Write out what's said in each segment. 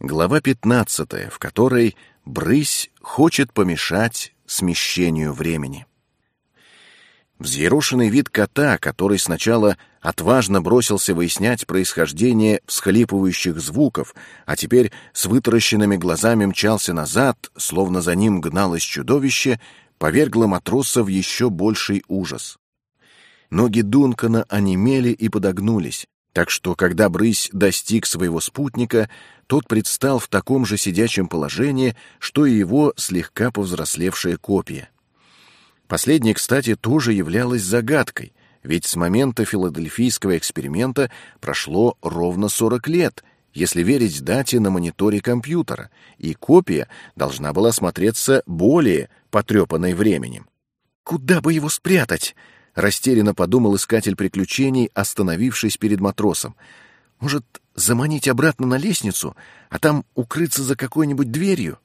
Глава 15, в которой брысь хочет помешать смещению времени. Взъерошенный вид кота, который сначала отважно бросился выяснять происхождение всхлипывающих звуков, а теперь с вытаращенными глазами мчался назад, словно за ним гналось чудовище, повергло матроса в еще больший ужас. Ноги Дункана онемели и подогнулись, так что, когда брысь достиг своего спутника, тот предстал в таком же сидячем положении, что и его слегка повзрослевшая копия. Последнее, кстати, тоже являлось загадкой, ведь с момента филадельфийского эксперимента прошло ровно 40 лет, если верить дате на мониторе компьютера, и копия должна была смотреться более потрепанной временем. «Куда бы его спрятать?» — растерянно подумал искатель приключений, остановившись перед матросом. «Может, заманить обратно на лестницу, а там укрыться за какой-нибудь дверью?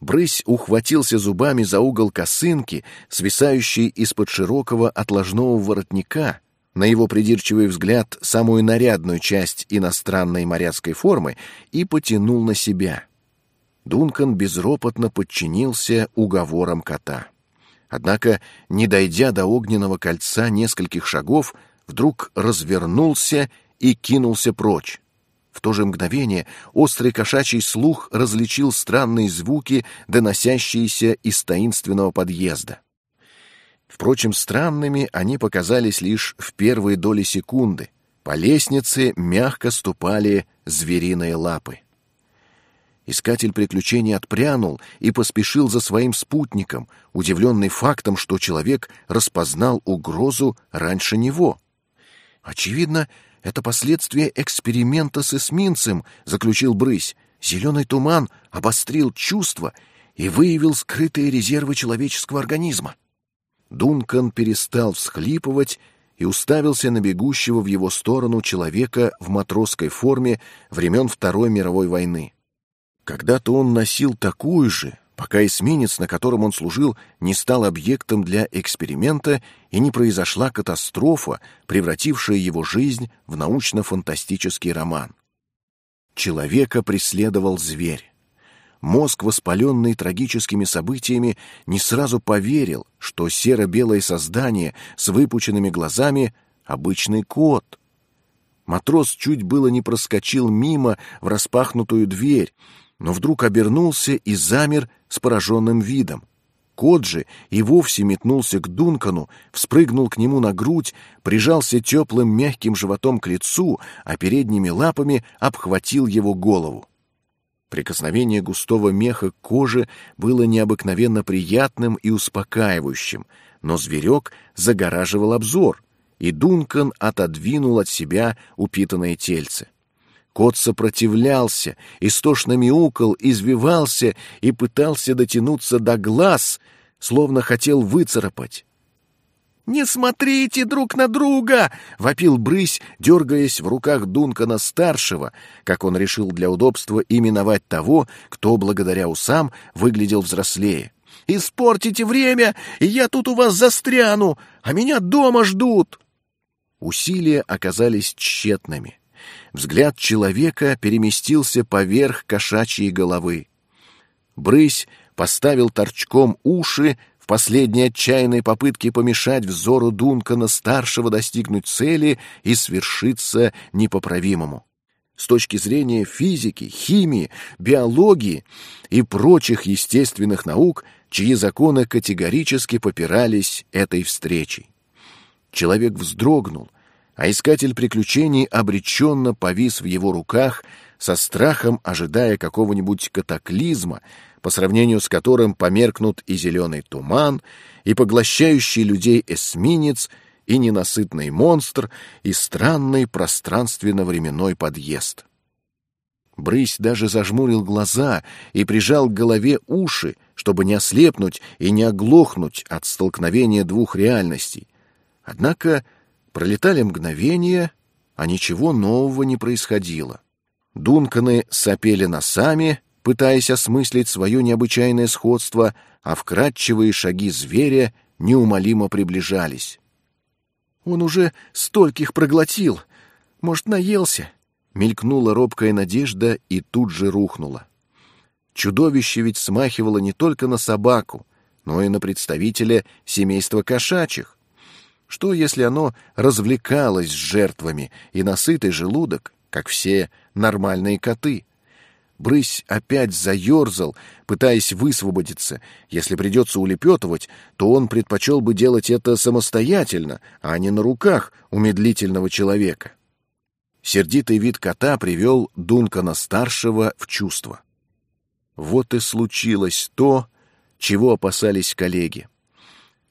Брысь ухватился зубами за угол косынки, свисающей из-под широкого отложного воротника, на его придирчивый взгляд самую нарядную часть иностранной моряцкой формы, и потянул на себя. Дункан безропотно подчинился уговорам кота. Однако, не дойдя до огненного кольца нескольких шагов, вдруг развернулся и кинулся прочь. В то же мгновение острый кошачий слух различил странные звуки, доносящиеся из таинственного подъезда. Впрочем, странными они показались лишь в первые доли секунды. По лестнице мягко ступали звериные лапы. Искатель приключений отпрянул и поспешил за своим спутником, удивленный фактом, что человек распознал угрозу раньше него. Очевидно, это последствия эксперимента с эсминцем, заключил Брысь. Зеленый туман обострил чувства и выявил скрытые резервы человеческого организма. Дункан перестал всхлипывать и уставился на бегущего в его сторону человека в матросской форме времен Второй мировой войны. Когда-то он носил такую же, пока эсминец, на котором он служил, не стал объектом для эксперимента и не произошла катастрофа, превратившая его жизнь в научно-фантастический роман. Человека преследовал зверь. Мозг, воспаленный трагическими событиями, не сразу поверил, что серо-белое создание с выпученными глазами — обычный кот. Матрос чуть было не проскочил мимо в распахнутую дверь, но вдруг обернулся и замер с пораженным видом. Кот же и вовсе метнулся к Дункану, вспрыгнул к нему на грудь, прижался теплым мягким животом к лицу, а передними лапами обхватил его голову. Прикосновение густого меха к коже было необыкновенно приятным и успокаивающим, но зверек загораживал обзор, и Дункан отодвинул от себя упитанное тельце. Кот сопротивлялся, истошно мяукал, извивался и пытался дотянуться до глаз, словно хотел выцарапать. «Не смотрите друг на друга!» — вопил брысь, дергаясь в руках Дункана-старшего, как он решил для удобства именовать того, кто, благодаря усам, выглядел взрослее. «Испортите время, и я тут у вас застряну, а меня дома ждут!» Усилия оказались тщетными взгляд человека переместился поверх кошачьей головы. Брысь поставил торчком уши в последней отчаянной попытке помешать взору Дункана-старшего достигнуть цели и свершиться непоправимому. С точки зрения физики, химии, биологии и прочих естественных наук, чьи законы категорически попирались этой встречей. Человек вздрогнул — а искатель приключений обреченно повис в его руках, со страхом ожидая какого-нибудь катаклизма, по сравнению с которым померкнут и зеленый туман, и поглощающий людей эсминец, и ненасытный монстр, и странный пространственно-временной подъезд. Брысь даже зажмурил глаза и прижал к голове уши, чтобы не ослепнуть и не оглохнуть от столкновения двух реальностей. Однако Пролетали мгновения, а ничего нового не происходило. Дунканы сопели носами, пытаясь осмыслить свое необычайное сходство, а вкрадчивые шаги зверя неумолимо приближались. «Он уже стольких проглотил. Может, наелся? Мелькнула робкая надежда и тут же рухнула. Чудовище ведь смахивало не только на собаку, но и на представителя семейства кошачьих. Что, если оно развлекалось с жертвами и на сытый желудок, как все нормальные коты? Брысь опять заерзал, пытаясь высвободиться. Если придется улепетывать, то он предпочел бы делать это самостоятельно, а не на руках у медлительного человека. Сердитый вид кота привел Дункана-старшего в чувство. Вот и случилось то, чего опасались коллеги.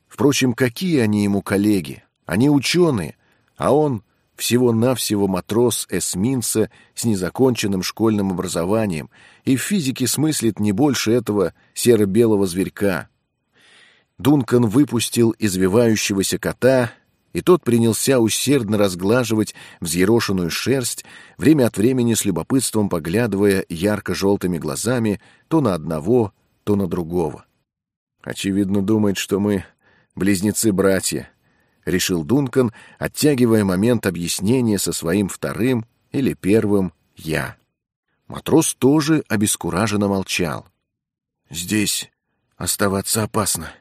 Впрочем, какие они ему коллеги? Они ученые, а он всего-навсего матрос эсминца с незаконченным школьным образованием и в физике смыслит не больше этого серо-белого зверька. Дункан выпустил извивающегося кота и тот принялся усердно разглаживать взъерошенную шерсть, время от времени с любопытством поглядывая ярко-желтыми глазами то на одного, то на другого. «Очевидно, думает, что мы близнецы-братья», — решил Дункан, оттягивая момент объяснения со своим вторым или первым «я». Матрос тоже обескураженно молчал. «Здесь оставаться опасно»,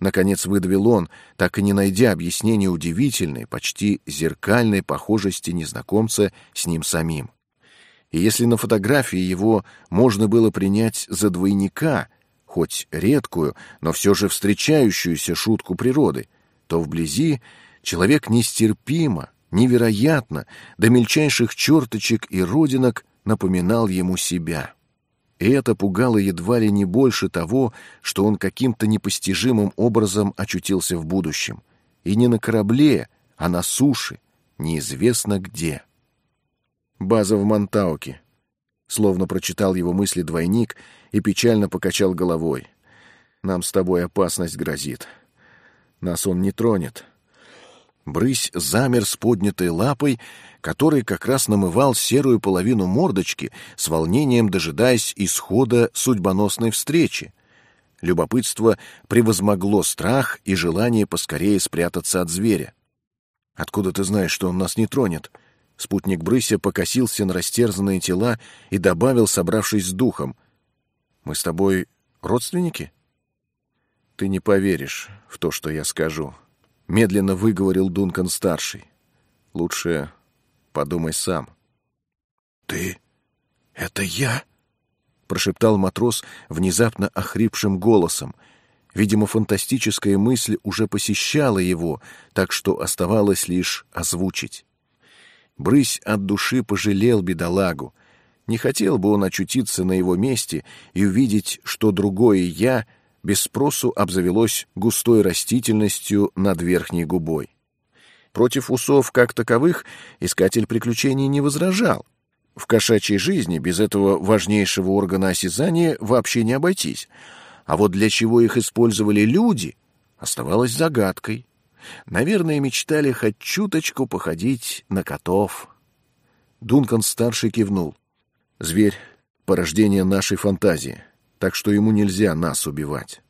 Наконец выдавил он, так и не найдя объяснения удивительной, почти зеркальной похожести незнакомца с ним самим. И если на фотографии его можно было принять за двойника, хоть редкую, но все же встречающуюся шутку природы, то вблизи человек нестерпимо, невероятно, до мельчайших черточек и родинок напоминал ему себя. И это пугало едва ли не больше того, что он каким-то непостижимым образом очутился в будущем. И не на корабле, а на суше, неизвестно где. База в Монтауке. Словно прочитал его мысли двойник и печально покачал головой. Нам с тобой опасность грозит. Нас он не тронет. Брысь замер с поднятой лапой, который как раз намывал серую половину мордочки, с волнением дожидаясь исхода судьбоносной встречи. Любопытство превозмогло страх и желание поскорее спрятаться от зверя. «Откуда ты знаешь, что он нас не тронет?» Спутник Брыся покосился на растерзанные тела и добавил, собравшись с духом. «Мы с тобой родственники?» «Ты не поверишь в то, что я скажу», — медленно выговорил Дункан-старший. «Лучше подумай сам». «Ты? Это я?» — прошептал матрос внезапно охрипшим голосом. Видимо, фантастическая мысль уже посещала его, так что оставалось лишь озвучить. Брысь от души пожалел бедолагу. Не хотел бы он очутиться на его месте и увидеть, что другое «я» — без спросу обзавелось густой растительностью над верхней губой. Против усов как таковых искатель приключений не возражал. В кошачьей жизни без этого важнейшего органа осязания вообще не обойтись. А вот для чего их использовали люди, оставалось загадкой. Наверное, мечтали хоть чуточку походить на котов. Дункан-старший кивнул. «Зверь — порождение нашей фантазии так что ему нельзя нас убивать.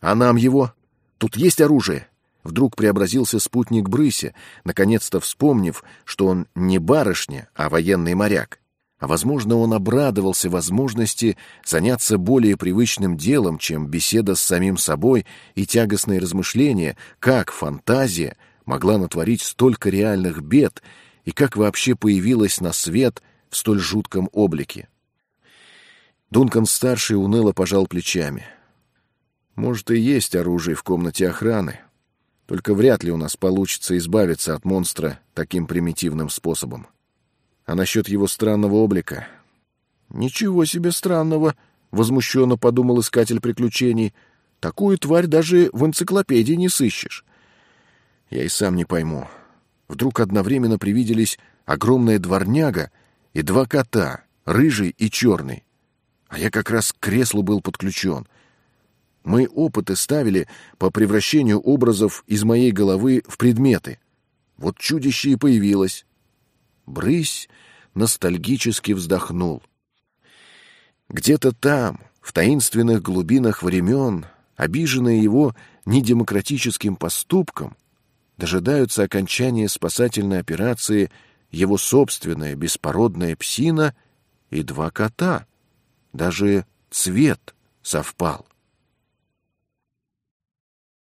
А нам его? Тут есть оружие. Вдруг преобразился спутник Брыся, наконец-то вспомнив, что он не барышня, а военный моряк. А, возможно, он обрадовался возможности заняться более привычным делом, чем беседа с самим собой и тягостные размышления, как фантазия могла натворить столько реальных бед и как вообще появилась на свет в столь жутком облике. Дункан-старший уныло пожал плечами. «Может, и есть оружие в комнате охраны, только вряд ли у нас получится избавиться от монстра таким примитивным способом. А насчет его странного облика...» «Ничего себе странного!» — возмущенно подумал искатель приключений. «Такую тварь даже в энциклопедии не сыщешь». Я и сам не пойму. Вдруг одновременно привиделись огромная дворняга и два кота, рыжий и черный. А я как раз к креслу был подключен. Мы опыты ставили по превращению образов из моей головы в предметы. Вот чудище и появилось. Брысь ностальгически вздохнул. Где-то там, в таинственных глубинах времен, обиженные его недемократическим поступком, дожидаются окончания спасательной операции его собственная беспородная псина и два кота. Даже цвет совпал.